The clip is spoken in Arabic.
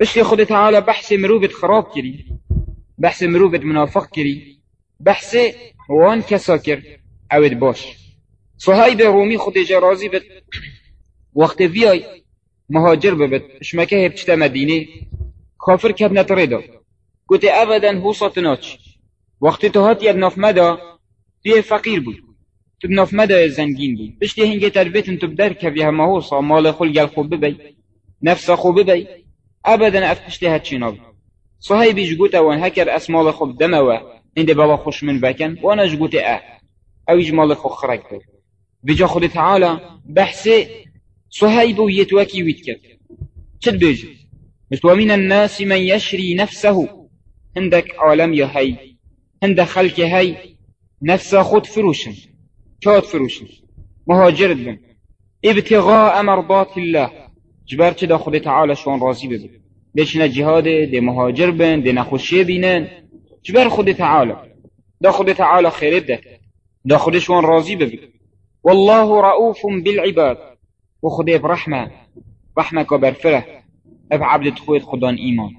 بشتی خود تعالی بحث مروبت خراب کری بحث مروبت منافق کری بحث وان کسا کر اوید باش صهیب رومی خود راضی بد وقت ویای مهاجر ببد شمکه هبچتا مدینه. کافر کد نتره داد گوته ابدا هو ناچ. وقتی تو هات ید ناف مدا توی فقیر بود. تو ناف مدا زنگین بود. بشتی هنگه تربیتن تو بدر که بیه مهوصا مال خل گل خوب ببی. نفس خوب ببی. ابدا اف پشتی هات چینا صهیبی جگوتا وان هکر اسمال خوب دموه عند بابا خوش من بكن وأنا جقوت آه أو يجمال خو خرجت بجا خود تعالى بحث صهيب ويتوكي ويتكر شد بيجي مش ومن الناس من يشري نفسه. عندك عالم يا هي عند خلق هي نفس خود فروشن. كاد فروشن. مهاجر بن. ابتغاء مرضات الله. جبر که دا خود تعالی شون راضی ببین. بشنه جهاد ده مهاجر بن ده نخوشی بینن جبر خود تعالی. دا خود تعالی خیر ده. دا خود شون راضی ببین. والله رؤوف بالعباد. و خود برحمه رحمه. که برفره. اب عبد خود خدان ایمان.